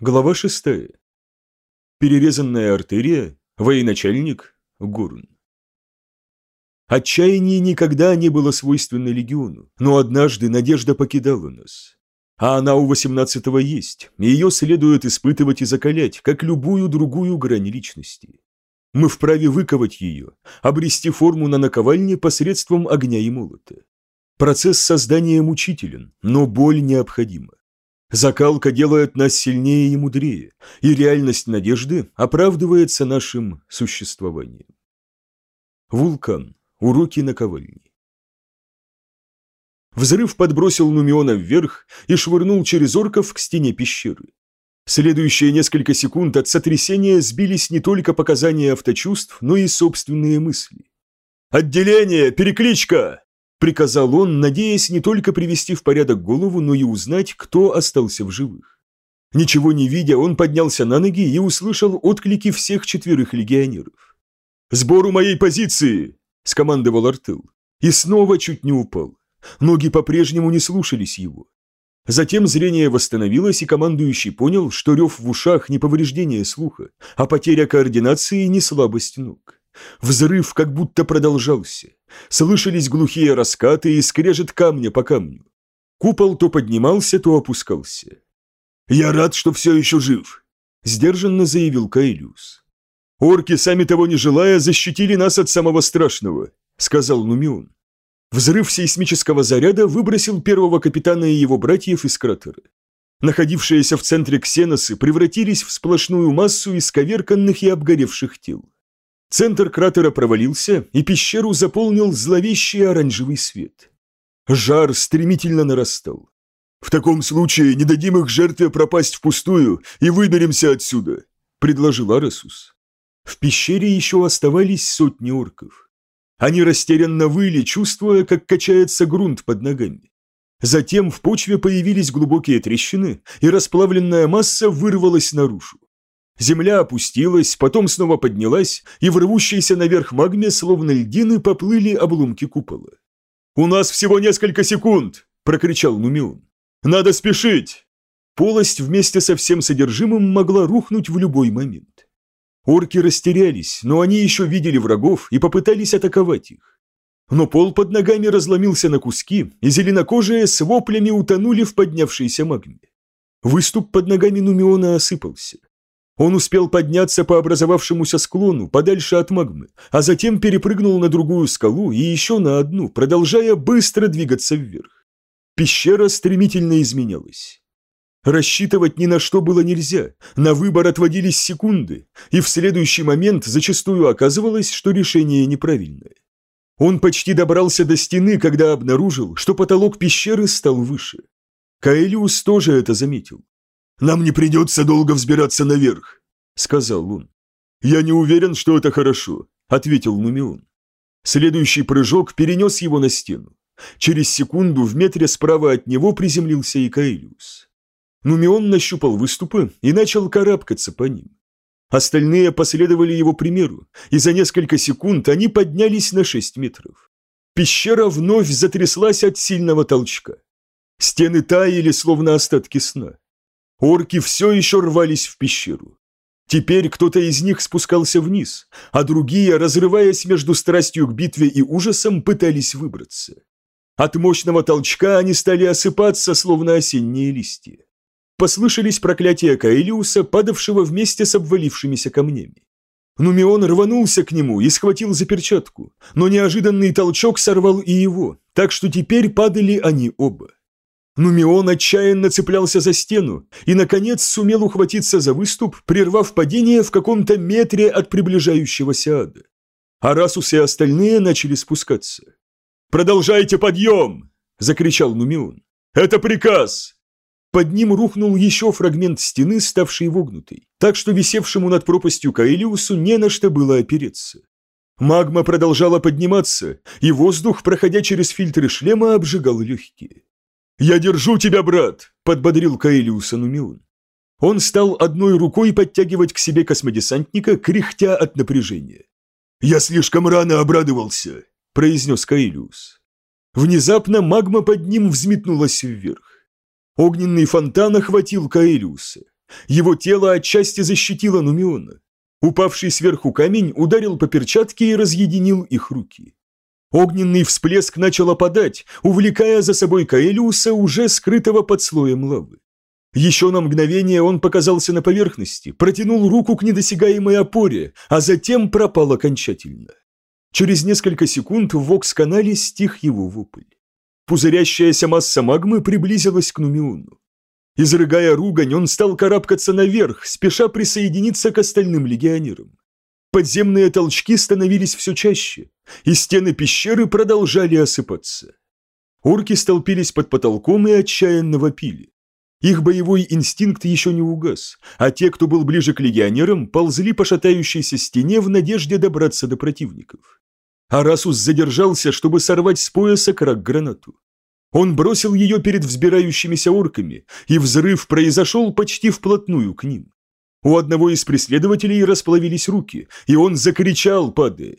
Глава 6. Перерезанная артерия, военачальник, Гурн. Отчаяние никогда не было свойственно легиону, но однажды надежда покидала нас. А она у 18-го есть, и ее следует испытывать и закалять, как любую другую грань личности. Мы вправе выковать ее, обрести форму на наковальне посредством огня и молота. Процесс создания мучителен, но боль необходима. Закалка делает нас сильнее и мудрее, и реальность надежды оправдывается нашим существованием. Вулкан. Уроки наковальни. Взрыв подбросил Нумиона вверх и швырнул через орков к стене пещеры. Следующие несколько секунд от сотрясения сбились не только показания авточувств, но и собственные мысли. «Отделение! Перекличка!» Приказал он, надеясь не только привести в порядок голову, но и узнать, кто остался в живых. Ничего не видя, он поднялся на ноги и услышал отклики всех четверых легионеров. «Сбору моей позиции!» – скомандовал Артел. И снова чуть не упал. Ноги по-прежнему не слушались его. Затем зрение восстановилось, и командующий понял, что рев в ушах не повреждение слуха, а потеря координации не слабость ног. Взрыв как будто продолжался. Слышались глухие раскаты и скрежет камня по камню. Купол то поднимался, то опускался. «Я рад, что все еще жив», – сдержанно заявил Каэлиус. «Орки, сами того не желая, защитили нас от самого страшного», – сказал Нумион. Взрыв сейсмического заряда выбросил первого капитана и его братьев из кратера. Находившиеся в центре ксеносы превратились в сплошную массу исковерканных и обгоревших тел. Центр кратера провалился, и пещеру заполнил зловещий оранжевый свет. Жар стремительно нарастал. «В таком случае не дадим их жертве пропасть впустую и выберемся отсюда», — предложил Арасус. В пещере еще оставались сотни орков. Они растерянно выли, чувствуя, как качается грунт под ногами. Затем в почве появились глубокие трещины, и расплавленная масса вырвалась наружу. Земля опустилась, потом снова поднялась, и в рвущейся наверх магме, словно льдины, поплыли обломки купола. «У нас всего несколько секунд!» – прокричал Нумион. «Надо спешить!» Полость вместе со всем содержимым могла рухнуть в любой момент. Орки растерялись, но они еще видели врагов и попытались атаковать их. Но пол под ногами разломился на куски, и зеленокожие с воплями утонули в поднявшейся магме. Выступ под ногами Нумиона осыпался. Он успел подняться по образовавшемуся склону, подальше от магмы, а затем перепрыгнул на другую скалу и еще на одну, продолжая быстро двигаться вверх. Пещера стремительно изменялась. Рассчитывать ни на что было нельзя, на выбор отводились секунды, и в следующий момент зачастую оказывалось, что решение неправильное. Он почти добрался до стены, когда обнаружил, что потолок пещеры стал выше. Каэлиус тоже это заметил. «Нам не придется долго взбираться наверх», — сказал он. «Я не уверен, что это хорошо», — ответил Нумион. Следующий прыжок перенес его на стену. Через секунду в метре справа от него приземлился и Каэлиус. Нумион нащупал выступы и начал карабкаться по ним. Остальные последовали его примеру, и за несколько секунд они поднялись на 6 метров. Пещера вновь затряслась от сильного толчка. Стены таяли, словно остатки сна. Орки все еще рвались в пещеру. Теперь кто-то из них спускался вниз, а другие, разрываясь между страстью к битве и ужасом, пытались выбраться. От мощного толчка они стали осыпаться, словно осенние листья. Послышались проклятия Каэлиуса, падавшего вместе с обвалившимися камнями. Нумион рванулся к нему и схватил за перчатку, но неожиданный толчок сорвал и его, так что теперь падали они оба. Нумион отчаянно цеплялся за стену и, наконец, сумел ухватиться за выступ, прервав падение в каком-то метре от приближающегося ада. Арасус и остальные начали спускаться. «Продолжайте подъем!» – закричал Нумион. «Это приказ!» Под ним рухнул еще фрагмент стены, ставший вогнутой, так что висевшему над пропастью Каэлиусу не на что было опереться. Магма продолжала подниматься, и воздух, проходя через фильтры шлема, обжигал легкие. «Я держу тебя, брат!» – подбодрил Каэлиуса Нумион. Он стал одной рукой подтягивать к себе космодесантника, кряхтя от напряжения. «Я слишком рано обрадовался», – произнес Каэлиус. Внезапно магма под ним взметнулась вверх. Огненный фонтан охватил Каэлиуса. Его тело отчасти защитило Нумиона. Упавший сверху камень ударил по перчатке и разъединил их руки. Огненный всплеск начал опадать, увлекая за собой Каэлиуса, уже скрытого под слоем лавы. Еще на мгновение он показался на поверхности, протянул руку к недосягаемой опоре, а затем пропал окончательно. Через несколько секунд в вокс-канале стих его вопль. Пузырящаяся масса магмы приблизилась к Нумиону. Изрыгая ругань, он стал карабкаться наверх, спеша присоединиться к остальным легионерам. Подземные толчки становились все чаще, и стены пещеры продолжали осыпаться. Орки столпились под потолком и отчаянно вопили. Их боевой инстинкт еще не угас, а те, кто был ближе к легионерам, ползли по шатающейся стене в надежде добраться до противников. Арасус задержался, чтобы сорвать с пояса крак гранату. Он бросил ее перед взбирающимися орками, и взрыв произошел почти вплотную к ним. У одного из преследователей расплавились руки, и он закричал, падая.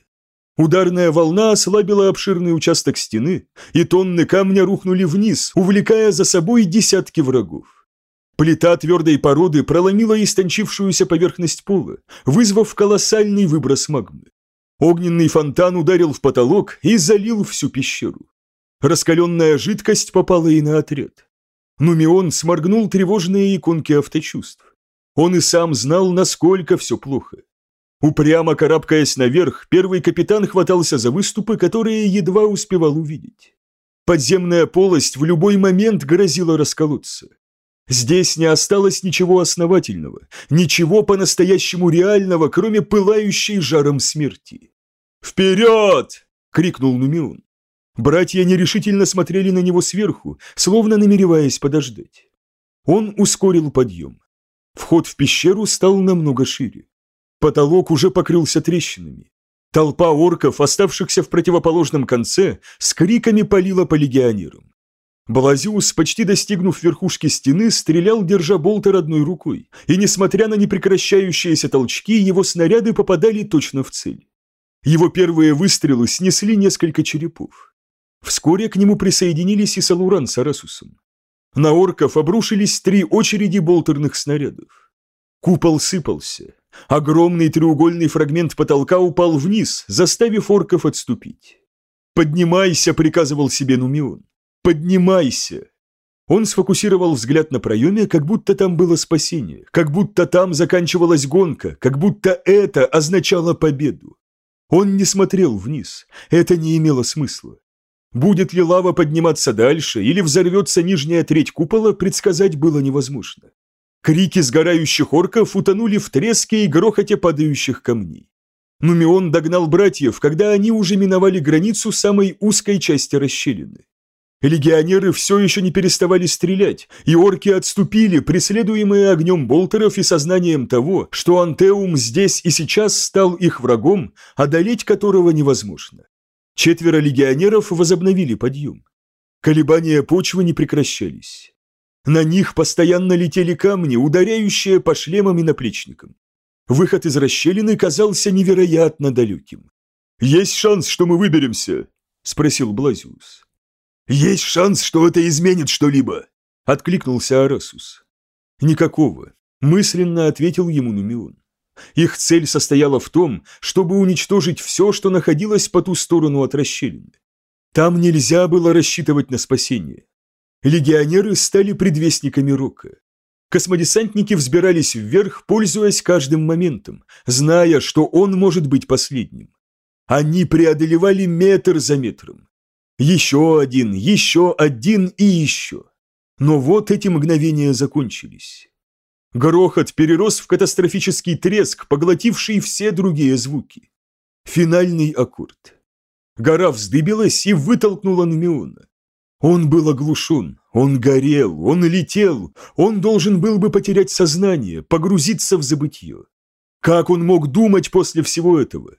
Ударная волна ослабила обширный участок стены, и тонны камня рухнули вниз, увлекая за собой десятки врагов. Плита твердой породы проломила истончившуюся поверхность пола, вызвав колоссальный выброс магмы. Огненный фонтан ударил в потолок и залил всю пещеру. Раскаленная жидкость попала и на отряд. Нумион сморгнул тревожные иконки авточувств. Он и сам знал, насколько все плохо. Упрямо карабкаясь наверх, первый капитан хватался за выступы, которые едва успевал увидеть. Подземная полость в любой момент грозила расколоться. Здесь не осталось ничего основательного, ничего по-настоящему реального, кроме пылающей жаром смерти. «Вперед!» — крикнул Нумион. Братья нерешительно смотрели на него сверху, словно намереваясь подождать. Он ускорил подъем. Вход в пещеру стал намного шире. Потолок уже покрылся трещинами. Толпа орков, оставшихся в противоположном конце, с криками палила по легионерам. Балазиус, почти достигнув верхушки стены, стрелял, держа болтер одной рукой, и, несмотря на непрекращающиеся толчки, его снаряды попадали точно в цель. Его первые выстрелы снесли несколько черепов. Вскоре к нему присоединились и Салуран с Арасусом. На орков обрушились три очереди болтерных снарядов. Купол сыпался, Огромный треугольный фрагмент потолка упал вниз, заставив орков отступить. «Поднимайся!» – приказывал себе Нумион. «Поднимайся!» Он сфокусировал взгляд на проеме, как будто там было спасение, как будто там заканчивалась гонка, как будто это означало победу. Он не смотрел вниз, это не имело смысла. Будет ли лава подниматься дальше или взорвется нижняя треть купола, предсказать было невозможно. Крики сгорающих орков утонули в треске и грохоте падающих камней. Нумион догнал братьев, когда они уже миновали границу самой узкой части расщелины. Легионеры все еще не переставали стрелять, и орки отступили, преследуемые огнем болтеров и сознанием того, что Антеум здесь и сейчас стал их врагом, одолеть которого невозможно. Четверо легионеров возобновили подъем. Колебания почвы не прекращались. На них постоянно летели камни, ударяющие по шлемам и наплечникам. Выход из расщелины казался невероятно далеким. «Есть шанс, что мы выберемся?» – спросил Блазиус. «Есть шанс, что это изменит что-либо?» – откликнулся Арасус. «Никакого», – мысленно ответил ему Нумион. Их цель состояла в том, чтобы уничтожить все, что находилось по ту сторону от расщелины. Там нельзя было рассчитывать на спасение. Легионеры стали предвестниками рока. Космодесантники взбирались вверх, пользуясь каждым моментом, зная, что он может быть последним. Они преодолевали метр за метром. Еще один, еще один и еще. Но вот эти мгновения закончились. Грохот перерос в катастрофический треск, поглотивший все другие звуки. Финальный аккорд. Гора вздыбилась и вытолкнула Нумиона. Он был оглушен, он горел, он летел, он должен был бы потерять сознание, погрузиться в забытье. Как он мог думать после всего этого?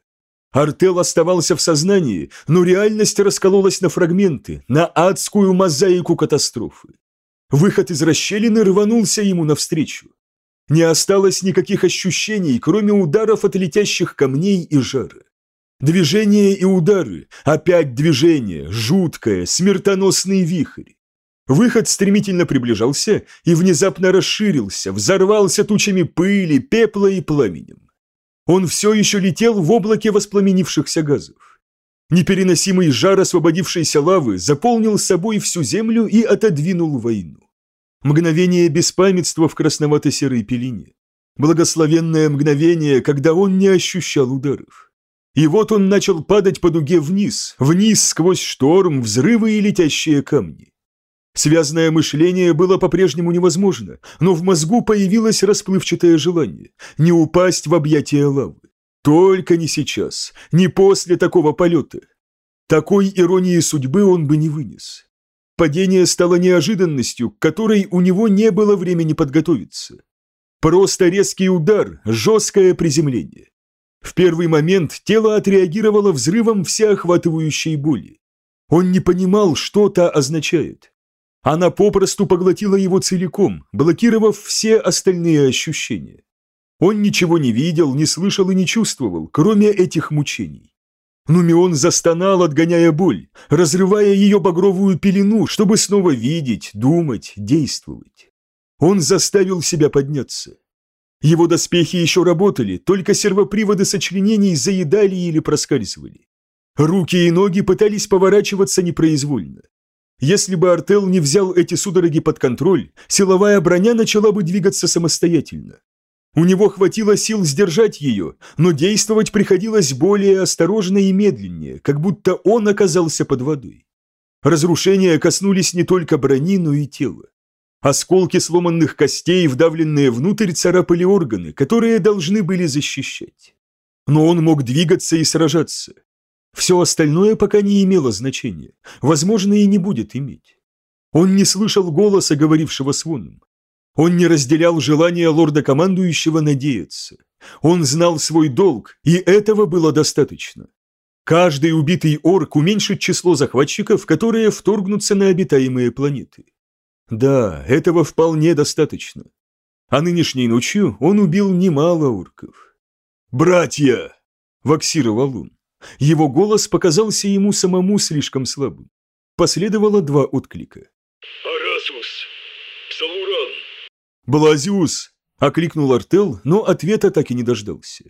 Артел оставался в сознании, но реальность раскололась на фрагменты, на адскую мозаику катастрофы. Выход из расщелины рванулся ему навстречу. Не осталось никаких ощущений, кроме ударов от летящих камней и жара. Движения и удары, опять движение, жуткое, смертоносный вихрь. Выход стремительно приближался и внезапно расширился, взорвался тучами пыли, пепла и пламенем. Он все еще летел в облаке воспламенившихся газов. Непереносимый жар освободившейся лавы заполнил собой всю землю и отодвинул войну. Мгновение беспамятства в красновато-серой пелене. Благословенное мгновение, когда он не ощущал ударов. И вот он начал падать по дуге вниз, вниз сквозь шторм, взрывы и летящие камни. Связное мышление было по-прежнему невозможно, но в мозгу появилось расплывчатое желание не упасть в объятия лавы. Только не сейчас, не после такого полета. Такой иронии судьбы он бы не вынес. Падение стало неожиданностью, к которой у него не было времени подготовиться. Просто резкий удар, жесткое приземление. В первый момент тело отреагировало взрывом всеохватывающей боли. Он не понимал, что это означает. Она попросту поглотила его целиком, блокировав все остальные ощущения. Он ничего не видел, не слышал и не чувствовал, кроме этих мучений. Нумион застонал, отгоняя боль, разрывая ее багровую пелену, чтобы снова видеть, думать, действовать. Он заставил себя подняться. Его доспехи еще работали, только сервоприводы сочленений заедали или проскальзывали. Руки и ноги пытались поворачиваться непроизвольно. Если бы Артел не взял эти судороги под контроль, силовая броня начала бы двигаться самостоятельно. У него хватило сил сдержать ее, но действовать приходилось более осторожно и медленнее, как будто он оказался под водой. Разрушения коснулись не только брони, но и тела. Осколки сломанных костей, вдавленные внутрь, царапали органы, которые должны были защищать. Но он мог двигаться и сражаться. Все остальное пока не имело значения, возможно, и не будет иметь. Он не слышал голоса, говорившего с Воном. Он не разделял желания лорда-командующего надеяться. Он знал свой долг, и этого было достаточно. Каждый убитый орк уменьшит число захватчиков, которые вторгнутся на обитаемые планеты. Да, этого вполне достаточно. А нынешней ночью он убил немало орков. «Братья!» – ваксировал он. Его голос показался ему самому слишком слабым. Последовало два отклика. «Блазиус!» – окликнул Артел, но ответа так и не дождался.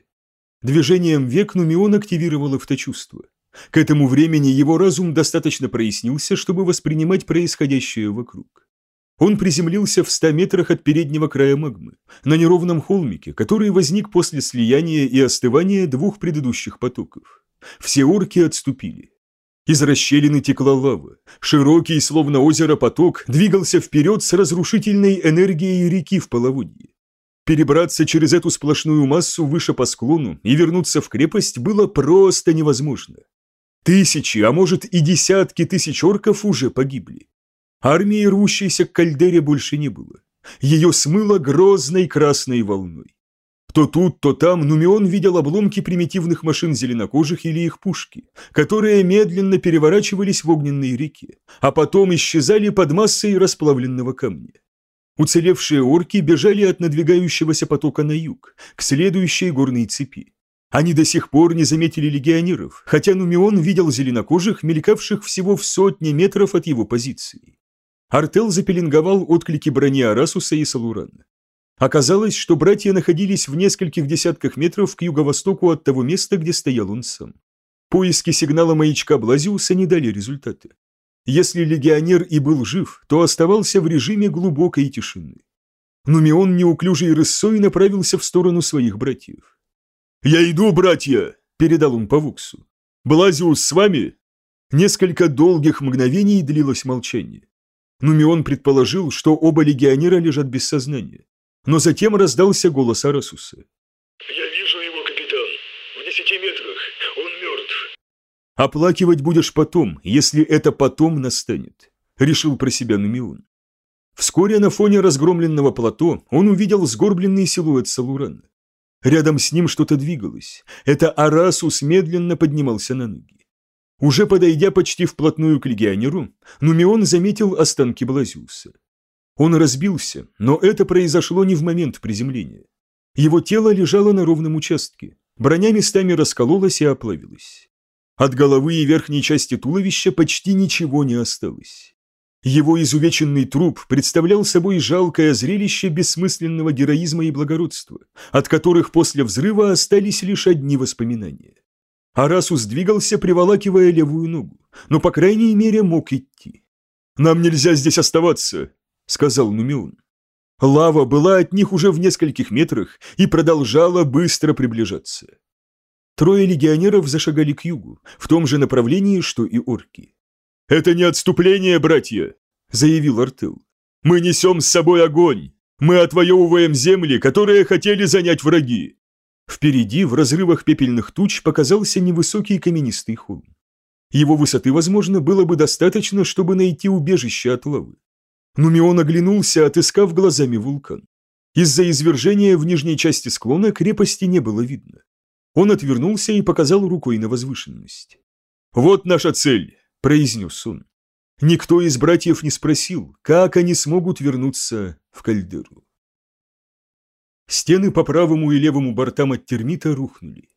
Движением век Нумион активировал авточувство. К этому времени его разум достаточно прояснился, чтобы воспринимать происходящее вокруг. Он приземлился в ста метрах от переднего края магмы, на неровном холмике, который возник после слияния и остывания двух предыдущих потоков. Все орки отступили. Из расщелины текла лава. Широкий, словно озеро, поток двигался вперед с разрушительной энергией реки в половодье. Перебраться через эту сплошную массу выше по склону и вернуться в крепость было просто невозможно. Тысячи, а может и десятки тысяч орков уже погибли. Армии, рвущейся к кальдере, больше не было. Ее смыло грозной красной волной. То тут, то там Нумион видел обломки примитивных машин зеленокожих или их пушки, которые медленно переворачивались в огненной реке, а потом исчезали под массой расплавленного камня. Уцелевшие орки бежали от надвигающегося потока на юг, к следующей горной цепи. Они до сих пор не заметили легионеров, хотя Нумион видел зеленокожих, мелькавших всего в сотне метров от его позиции. Артел запеленговал отклики брони Арасуса и Салурана. Оказалось, что братья находились в нескольких десятках метров к юго-востоку от того места, где стоял он сам. Поиски сигнала маячка Блазиуса не дали результата. Если легионер и был жив, то оставался в режиме глубокой тишины. Нумион неуклюжей рысой направился в сторону своих братьев. «Я иду, братья!» – передал он по Вуксу. «Блазиус с вами?» Несколько долгих мгновений длилось молчание. Нумион предположил, что оба легионера лежат без сознания. Но затем раздался голос Арасуса. «Я вижу его, капитан. В десяти метрах. Он мертв». «Оплакивать будешь потом, если это потом настанет», — решил про себя Нумион. Вскоре на фоне разгромленного плато он увидел сгорбленный силуэт Салурана. Рядом с ним что-то двигалось. Это Арасус медленно поднимался на ноги. Уже подойдя почти вплотную к легионеру, Нумион заметил останки Блазиуса. Он разбился, но это произошло не в момент приземления. Его тело лежало на ровном участке, броня местами раскололась и оплавилась. От головы и верхней части туловища почти ничего не осталось. Его изувеченный труп представлял собой жалкое зрелище бессмысленного героизма и благородства, от которых после взрыва остались лишь одни воспоминания. Арасус двигался, приволакивая левую ногу, но, по крайней мере, мог идти. «Нам нельзя здесь оставаться», — сказал Нумион. Лава была от них уже в нескольких метрах и продолжала быстро приближаться. Трое легионеров зашагали к югу, в том же направлении, что и орки. «Это не отступление, братья!» – заявил Артел. «Мы несем с собой огонь! Мы отвоевываем земли, которые хотели занять враги!» Впереди, в разрывах пепельных туч, показался невысокий каменистый холм. Его высоты, возможно, было бы достаточно, чтобы найти убежище от лавы. Нумион оглянулся, отыскав глазами вулкан. Из-за извержения в нижней части склона крепости не было видно. Он отвернулся и показал рукой на возвышенность. «Вот наша цель», — произнес он. Никто из братьев не спросил, как они смогут вернуться в кальдеру. Стены по правому и левому бортам от термита рухнули.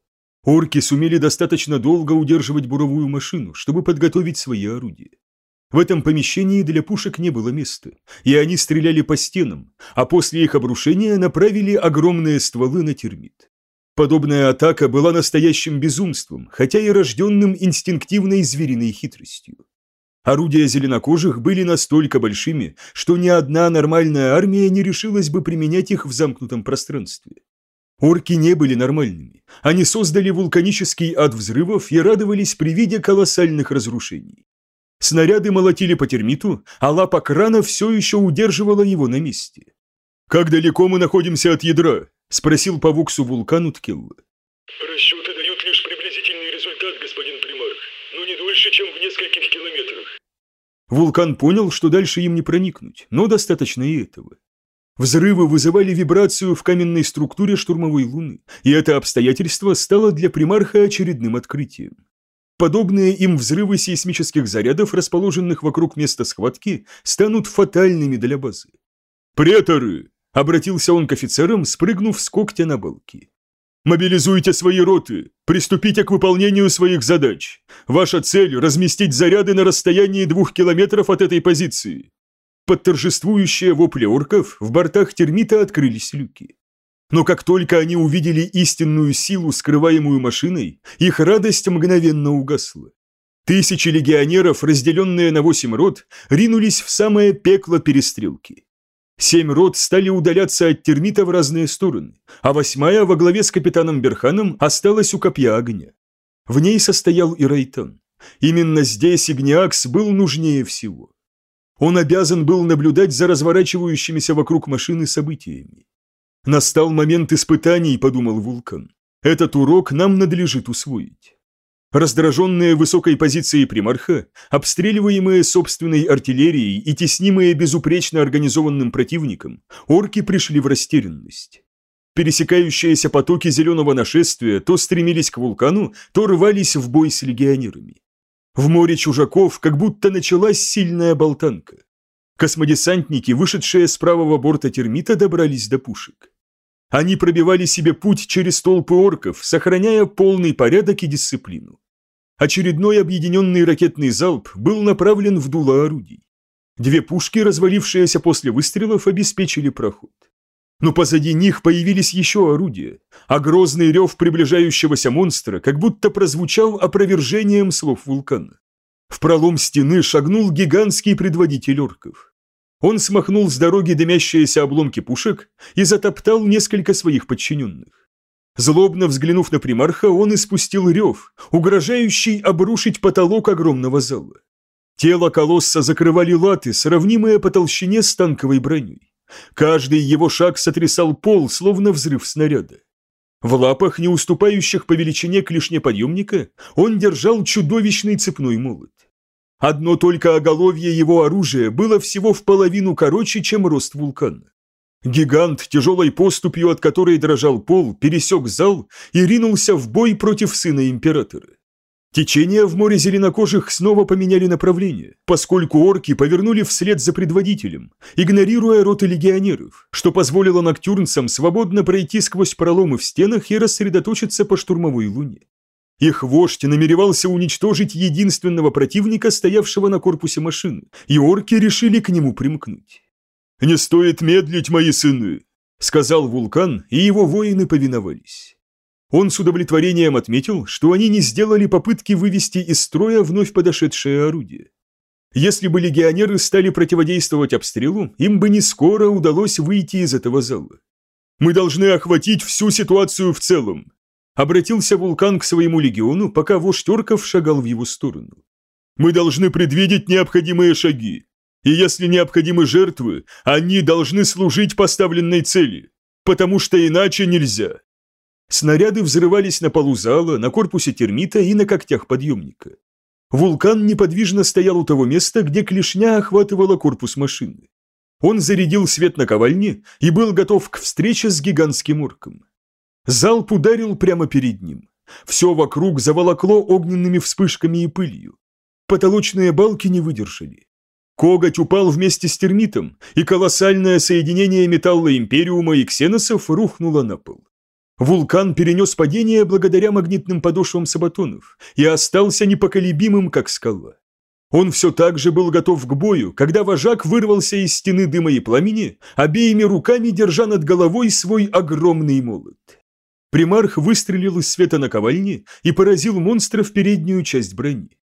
Орки сумели достаточно долго удерживать буровую машину, чтобы подготовить свои орудия. В этом помещении для пушек не было места, и они стреляли по стенам, а после их обрушения направили огромные стволы на термит. Подобная атака была настоящим безумством, хотя и рожденным инстинктивной звериной хитростью. Орудия зеленокожих были настолько большими, что ни одна нормальная армия не решилась бы применять их в замкнутом пространстве. Орки не были нормальными. Они создали вулканический ад взрывов и радовались при виде колоссальных разрушений. Снаряды молотили по термиту, а лапа крана все еще удерживала его на месте. «Как далеко мы находимся от ядра?» – спросил по вуксу вулкану Ткелла. Расчеты дают лишь приблизительный результат, господин примарх, но не дольше, чем в нескольких километрах. Вулкан понял, что дальше им не проникнуть, но достаточно и этого. Взрывы вызывали вибрацию в каменной структуре штурмовой луны, и это обстоятельство стало для примарха очередным открытием. Подобные им взрывы сейсмических зарядов, расположенных вокруг места схватки, станут фатальными для базы. «Преторы!» – обратился он к офицерам, спрыгнув с когтя на балки. «Мобилизуйте свои роты! Приступите к выполнению своих задач! Ваша цель – разместить заряды на расстоянии двух километров от этой позиции. Под торжествующие вопли орков в бортах термита открылись люки. Но как только они увидели истинную силу, скрываемую машиной, их радость мгновенно угасла. Тысячи легионеров, разделенные на восемь рот, ринулись в самое пекло перестрелки. Семь рот стали удаляться от термита в разные стороны, а восьмая во главе с капитаном Берханом осталась у копья огня. В ней состоял и Райтан. Именно здесь Игниакс был нужнее всего. Он обязан был наблюдать за разворачивающимися вокруг машины событиями. «Настал момент испытаний», — подумал Вулкан. «Этот урок нам надлежит усвоить». Раздраженные высокой позицией примарха, обстреливаемые собственной артиллерией и теснимые безупречно организованным противником, орки пришли в растерянность. Пересекающиеся потоки зеленого нашествия то стремились к вулкану, то рвались в бой с легионерами. В море чужаков как будто началась сильная болтанка. Космодесантники, вышедшие с правого борта термита, добрались до пушек. Они пробивали себе путь через толпы орков, сохраняя полный порядок и дисциплину. Очередной объединенный ракетный залп был направлен в дуло орудий. Две пушки, развалившиеся после выстрелов, обеспечили проход но позади них появились еще орудия, а грозный рев приближающегося монстра как будто прозвучал опровержением слов вулкана. В пролом стены шагнул гигантский предводитель орков. Он смахнул с дороги дымящиеся обломки пушек и затоптал несколько своих подчиненных. Злобно взглянув на примарха, он испустил рев, угрожающий обрушить потолок огромного зала. Тело колосса закрывали латы, сравнимые по толщине с танковой броней. Каждый его шаг сотрясал пол, словно взрыв снаряда. В лапах, не уступающих по величине клешне подъемника, он держал чудовищный цепной молот. Одно только оголовье его оружия было всего в половину короче, чем рост вулкана. Гигант, тяжелой поступью от которой дрожал пол, пересек зал и ринулся в бой против сына императора. Течения в море зеленокожих снова поменяли направление, поскольку орки повернули вслед за предводителем, игнорируя роты легионеров, что позволило ноктюрнцам свободно пройти сквозь проломы в стенах и рассредоточиться по штурмовой луне. Их вождь намеревался уничтожить единственного противника, стоявшего на корпусе машины, и орки решили к нему примкнуть. «Не стоит медлить, мои сыны», — сказал вулкан, и его воины повиновались. Он с удовлетворением отметил, что они не сделали попытки вывести из строя вновь подошедшее орудие. Если бы легионеры стали противодействовать обстрелу, им бы не скоро удалось выйти из этого зала. «Мы должны охватить всю ситуацию в целом», — обратился вулкан к своему легиону, пока вождь орков шагал в его сторону. «Мы должны предвидеть необходимые шаги, и если необходимы жертвы, они должны служить поставленной цели, потому что иначе нельзя». Снаряды взрывались на полу зала, на корпусе термита и на когтях подъемника. Вулкан неподвижно стоял у того места, где клешня охватывала корпус машины. Он зарядил свет на ковальне и был готов к встрече с гигантским орком. Залп ударил прямо перед ним. Все вокруг заволокло огненными вспышками и пылью. Потолочные балки не выдержали. Коготь упал вместе с термитом, и колоссальное соединение металла Империума и ксеносов рухнуло на пол. Вулкан перенес падение благодаря магнитным подошвам сабатонов и остался непоколебимым, как скала. Он все так же был готов к бою, когда вожак вырвался из стены дыма и пламени, обеими руками держа над головой свой огромный молот. Примарх выстрелил из света на и поразил монстра в переднюю часть брони.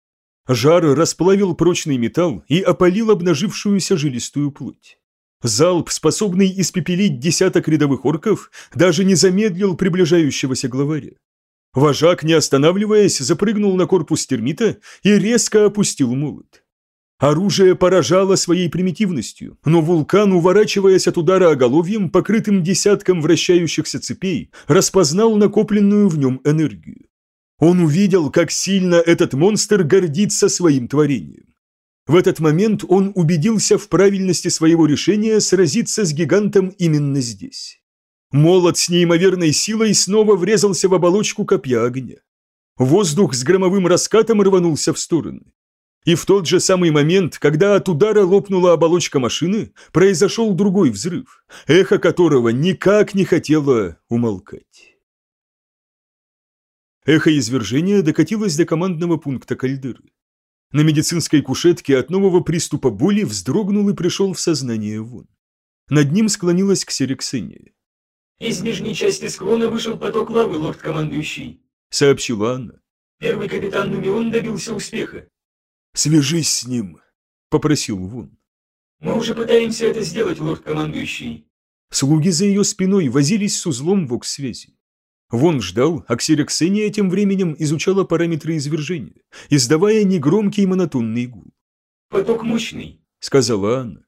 Жар расплавил прочный металл и опалил обнажившуюся жилистую плоть. Залп, способный испепелить десяток рядовых орков, даже не замедлил приближающегося главаря. Вожак, не останавливаясь, запрыгнул на корпус термита и резко опустил молот. Оружие поражало своей примитивностью, но вулкан, уворачиваясь от удара оголовьем, покрытым десятком вращающихся цепей, распознал накопленную в нем энергию. Он увидел, как сильно этот монстр гордится своим творением. В этот момент он убедился в правильности своего решения сразиться с гигантом именно здесь. Молот с неимоверной силой снова врезался в оболочку копья огня. Воздух с громовым раскатом рванулся в стороны. И в тот же самый момент, когда от удара лопнула оболочка машины, произошел другой взрыв, эхо которого никак не хотело умолкать. Эхо извержения докатилось до командного пункта кальдеры. На медицинской кушетке от нового приступа боли вздрогнул и пришел в сознание вон. Над ним склонилась ксерексения. «Из нижней части склона вышел поток лавы, лорд-командующий», — сообщила она. «Первый капитан Нумион добился успеха». «Свяжись с ним», — попросил Вон. «Мы уже пытаемся это сделать, лорд-командующий». Слуги за ее спиной возились с узлом вокс-связи. Вон ждал, а ксероксения тем временем изучала параметры извержения, издавая негромкий монотонный гул. «Поток мощный», — сказала она.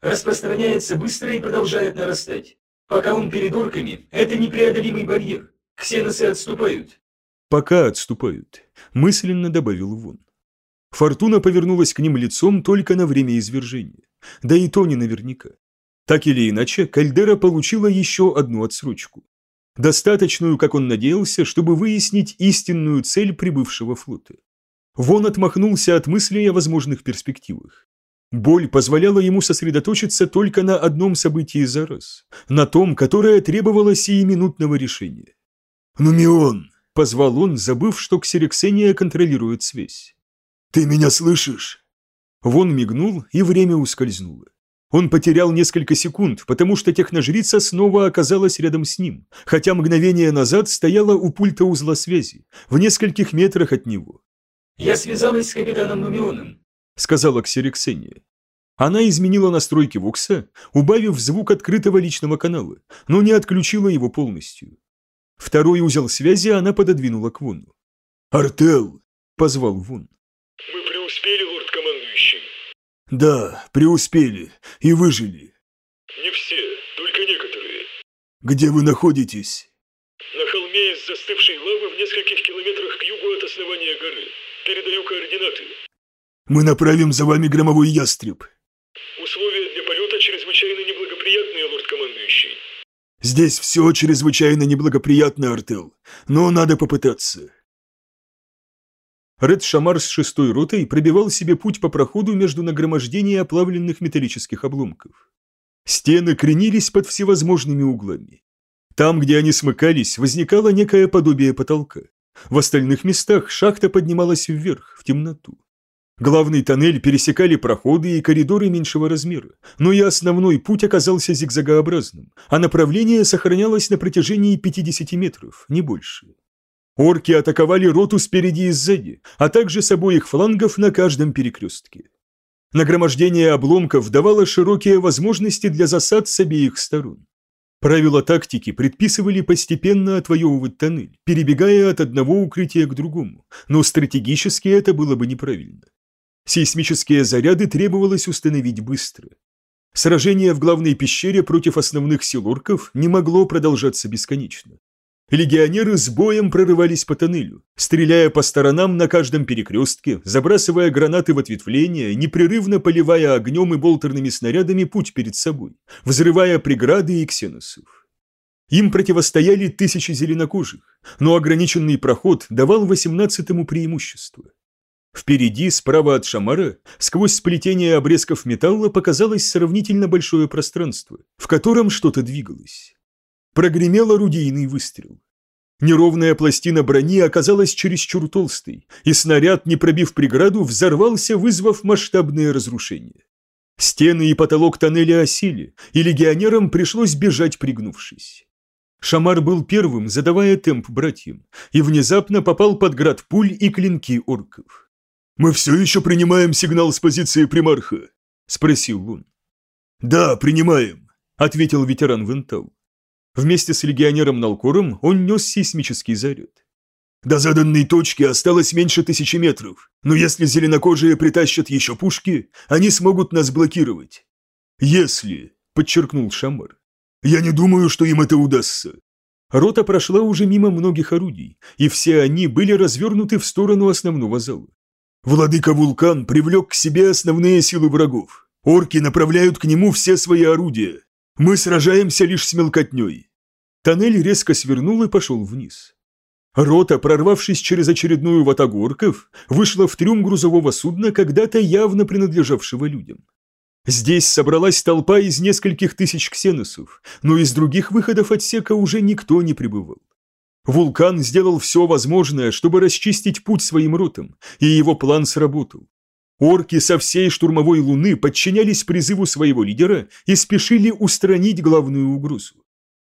«Распространяется быстро и продолжает нарастать. Пока он перед орками, это непреодолимый барьер. Ксеносы отступают». «Пока отступают», — мысленно добавил Вон. Фортуна повернулась к ним лицом только на время извержения. Да и то не наверняка. Так или иначе, кальдера получила еще одну отсрочку достаточную, как он надеялся, чтобы выяснить истинную цель прибывшего флота. Вон отмахнулся от мыслей о возможных перспективах. Боль позволяла ему сосредоточиться только на одном событии за раз, на том, которое требовало сиюминутного решения. «Нумион!» – позвал он, забыв, что ксерексения контролирует связь. «Ты меня слышишь?» Вон мигнул, и время ускользнуло. Он потерял несколько секунд, потому что техножрица снова оказалась рядом с ним, хотя мгновение назад стояла у пульта узла связи, в нескольких метрах от него. «Я связалась с капитаном Нумионом», — сказала Ксерексения. Она изменила настройки Вокса, убавив звук открытого личного канала, но не отключила его полностью. Второй узел связи она пододвинула к Вону. «Артел!» — позвал Вон. Мы преуспели, лорд-командующий. Да, преуспели и выжили. Не все, только некоторые. Где вы находитесь? На холме из застывшей лавы в нескольких километрах к югу от основания горы. Передаю координаты. Мы направим за вами громовой ястреб. Условия для полета чрезвычайно неблагоприятные, лорд-командующий. Здесь все чрезвычайно неблагоприятно, Артел, но надо попытаться. Ред Шамар с шестой ротой пробивал себе путь по проходу между нагромождением оплавленных металлических обломков. Стены кренились под всевозможными углами. Там, где они смыкались, возникало некое подобие потолка. В остальных местах шахта поднималась вверх, в темноту. Главный тоннель пересекали проходы и коридоры меньшего размера, но и основной путь оказался зигзагообразным, а направление сохранялось на протяжении 50 метров, не больше. Орки атаковали роту спереди и сзади, а также с обоих флангов на каждом перекрестке. Нагромождение обломков давало широкие возможности для засад с обеих сторон. Правила тактики предписывали постепенно отвоевывать тоннель, перебегая от одного укрытия к другому, но стратегически это было бы неправильно. Сейсмические заряды требовалось установить быстро. Сражение в главной пещере против основных сил орков не могло продолжаться бесконечно. Легионеры с боем прорывались по тоннелю, стреляя по сторонам на каждом перекрестке, забрасывая гранаты в ответвления, непрерывно поливая огнем и болтерными снарядами путь перед собой, взрывая преграды и ксеносов. Им противостояли тысячи зеленокожих, но ограниченный проход давал восемнадцатому преимущество. Впереди, справа от Шамара, сквозь сплетение обрезков металла показалось сравнительно большое пространство, в котором что-то двигалось. Прогремел орудийный выстрел. Неровная пластина брони оказалась чересчур толстой, и снаряд, не пробив преграду, взорвался, вызвав масштабные разрушения. Стены и потолок тоннеля осели, и легионерам пришлось бежать, пригнувшись. Шамар был первым, задавая темп братьям, и внезапно попал под град пуль и клинки орков. «Мы все еще принимаем сигнал с позиции примарха?» – спросил он. «Да, принимаем», – ответил ветеран Вентал. Вместе с легионером Налкором он нес сейсмический заряд. До заданной точки осталось меньше тысячи метров, но если зеленокожие притащат еще пушки, они смогут нас блокировать. Если, подчеркнул Шамар. Я не думаю, что им это удастся. Рота прошла уже мимо многих орудий, и все они были развернуты в сторону основного зала. Владыка Вулкан привлек к себе основные силы врагов. Орки направляют к нему все свои орудия. Мы сражаемся лишь с мелкотней. Тоннель резко свернул и пошел вниз. Рота, прорвавшись через очередную ватагу орков, вышла в трюм грузового судна, когда-то явно принадлежавшего людям. Здесь собралась толпа из нескольких тысяч ксеносов, но из других выходов отсека уже никто не прибывал. Вулкан сделал все возможное, чтобы расчистить путь своим ротам, и его план сработал. Орки со всей штурмовой луны подчинялись призыву своего лидера и спешили устранить главную угрозу.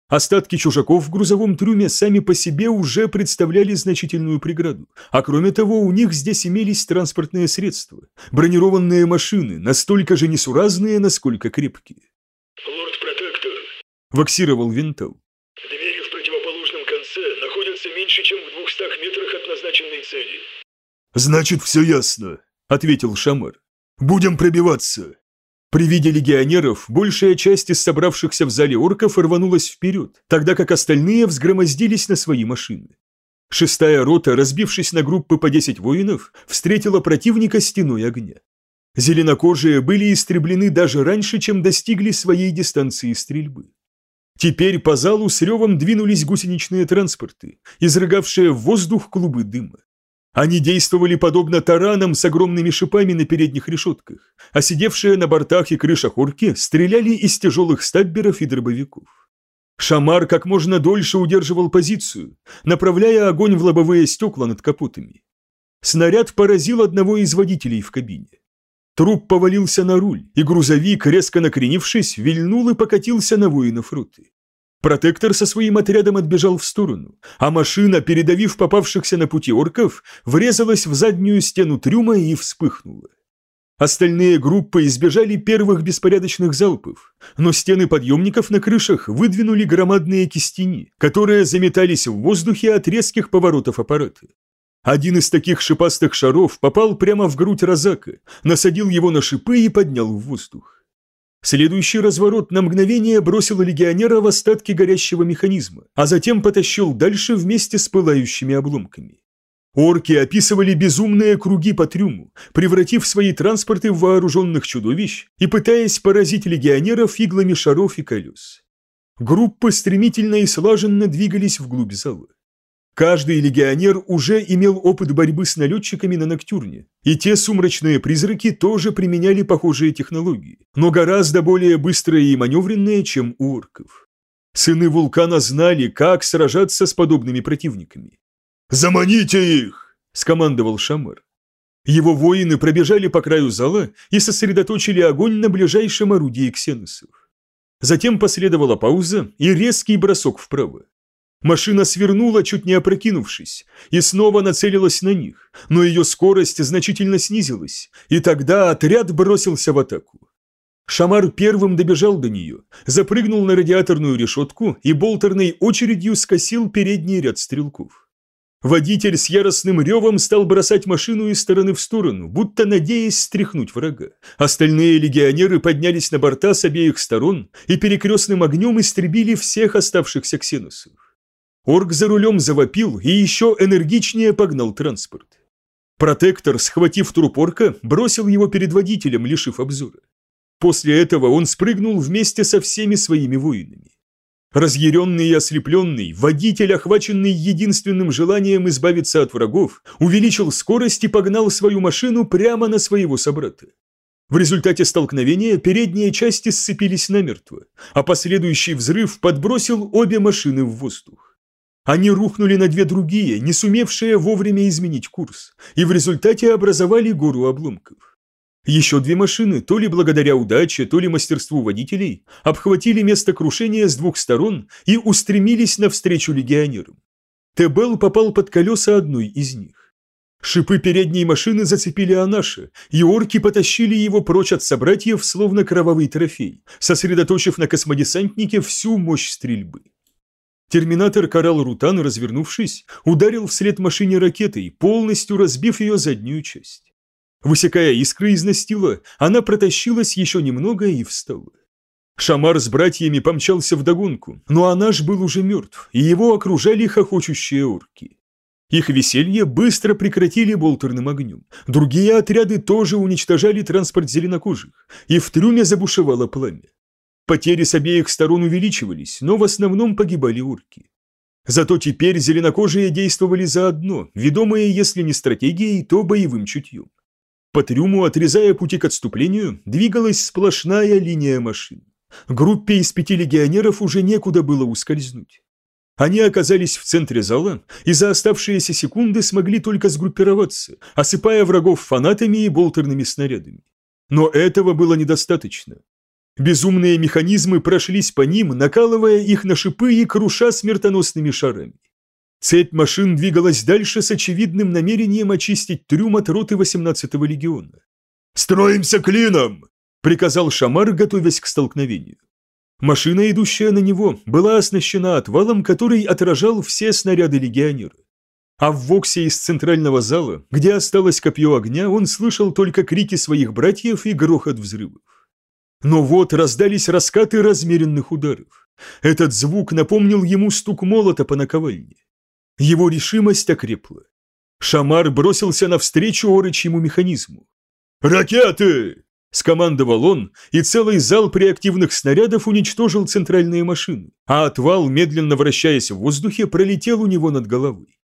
Остатки чужаков в грузовом трюме сами по себе уже представляли значительную преграду, а кроме того у них здесь имелись транспортные средства, бронированные машины, настолько же несуразные, насколько крепкие. «Лорд-протектор», – ваксировал Винтел меньше, чем в двухстах метрах от назначенной цели. «Значит, все ясно», — ответил Шамар. «Будем пробиваться». При виде легионеров большая часть из собравшихся в зале орков рванулась вперед, тогда как остальные взгромоздились на свои машины. Шестая рота, разбившись на группы по 10 воинов, встретила противника стеной огня. Зеленокожие были истреблены даже раньше, чем достигли своей дистанции стрельбы. Теперь по залу с ревом двинулись гусеничные транспорты, изрыгавшие в воздух клубы дыма. Они действовали подобно таранам с огромными шипами на передних решетках, а сидевшие на бортах и крышах орки стреляли из тяжелых стабберов и дробовиков. Шамар как можно дольше удерживал позицию, направляя огонь в лобовые стекла над капотами. Снаряд поразил одного из водителей в кабине. Труп повалился на руль, и грузовик, резко накренившись, вильнул и покатился на воинов роты. Протектор со своим отрядом отбежал в сторону, а машина, передавив попавшихся на пути орков, врезалась в заднюю стену трюма и вспыхнула. Остальные группы избежали первых беспорядочных залпов, но стены подъемников на крышах выдвинули громадные кистени, которые заметались в воздухе от резких поворотов аппарата. Один из таких шипастых шаров попал прямо в грудь Розака, насадил его на шипы и поднял в воздух. Следующий разворот на мгновение бросил легионера в остатки горящего механизма, а затем потащил дальше вместе с пылающими обломками. Орки описывали безумные круги по трюму, превратив свои транспорты в вооруженных чудовищ и пытаясь поразить легионеров иглами шаров и колес. Группы стремительно и слаженно двигались вглубь зала. Каждый легионер уже имел опыт борьбы с налетчиками на Ноктюрне, и те сумрачные призраки тоже применяли похожие технологии, но гораздо более быстрые и маневренные, чем у орков. Сыны вулкана знали, как сражаться с подобными противниками. «Заманите их!» – скомандовал Шамар. Его воины пробежали по краю зала и сосредоточили огонь на ближайшем орудии ксеносов. Затем последовала пауза и резкий бросок вправо. Машина свернула, чуть не опрокинувшись, и снова нацелилась на них, но ее скорость значительно снизилась, и тогда отряд бросился в атаку. Шамар первым добежал до нее, запрыгнул на радиаторную решетку и болтерной очередью скосил передний ряд стрелков. Водитель с яростным ревом стал бросать машину из стороны в сторону, будто надеясь стряхнуть врага. Остальные легионеры поднялись на борта с обеих сторон и перекрестным огнем истребили всех оставшихся ксеносов. Орк за рулем завопил и еще энергичнее погнал транспорт. Протектор, схватив труп орка, бросил его перед водителем, лишив обзора. После этого он спрыгнул вместе со всеми своими воинами. Разъяренный и ослепленный, водитель, охваченный единственным желанием избавиться от врагов, увеличил скорость и погнал свою машину прямо на своего собрата. В результате столкновения передние части сцепились намертво, а последующий взрыв подбросил обе машины в воздух. Они рухнули на две другие, не сумевшие вовремя изменить курс, и в результате образовали гору обломков. Еще две машины, то ли благодаря удаче, то ли мастерству водителей, обхватили место крушения с двух сторон и устремились навстречу легионерам. Тебел попал под колеса одной из них. Шипы передней машины зацепили Анаша, и орки потащили его прочь от собратьев, словно кровавый трофей, сосредоточив на космодесантнике всю мощь стрельбы. Терминатор карал Рутан, развернувшись, ударил вслед машине ракетой, полностью разбив ее заднюю часть. Высекая искры из настила, она протащилась еще немного и встала. Шамар с братьями помчался вдогонку, но Анаш был уже мертв, и его окружали хохочущие орки. Их веселье быстро прекратили болтерным огнем. Другие отряды тоже уничтожали транспорт зеленокожих, и в трюме забушевало пламя. Потери с обеих сторон увеличивались, но в основном погибали орки. Зато теперь зеленокожие действовали заодно, ведомые, если не стратегией, то боевым чутьем. По трюму, отрезая пути к отступлению, двигалась сплошная линия машин. Группе из пяти легионеров уже некуда было ускользнуть. Они оказались в центре зала и за оставшиеся секунды смогли только сгруппироваться, осыпая врагов фанатами и болтерными снарядами. Но этого было недостаточно. Безумные механизмы прошлись по ним, накалывая их на шипы и круша смертоносными шарами. Цепь машин двигалась дальше с очевидным намерением очистить трюм от роты 18-го легиона. «Строимся клином!» – приказал Шамар, готовясь к столкновению. Машина, идущая на него, была оснащена отвалом, который отражал все снаряды легионера. А в воксе из центрального зала, где осталось копье огня, он слышал только крики своих братьев и грохот взрывов. Но вот раздались раскаты размеренных ударов. Этот звук напомнил ему стук молота по наковальне. Его решимость окрепла. Шамар бросился навстречу орочьему механизму. «Ракеты!» – скомандовал он, и целый зал реактивных снарядов уничтожил центральные машины, а отвал, медленно вращаясь в воздухе, пролетел у него над головой.